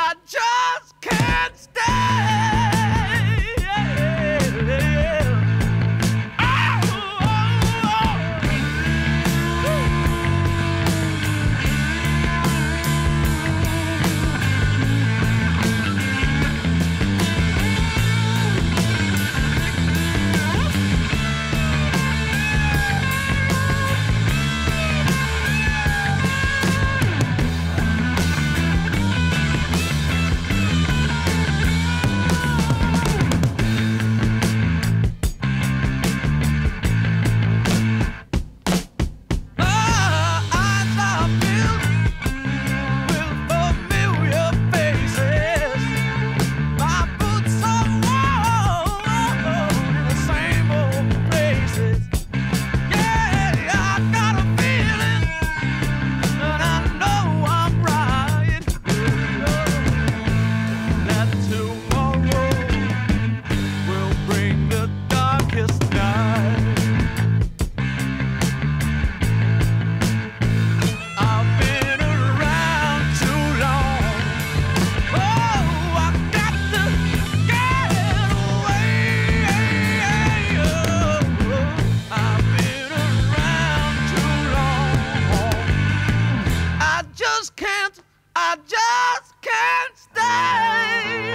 I just can't stand. just can't, I just can't stay.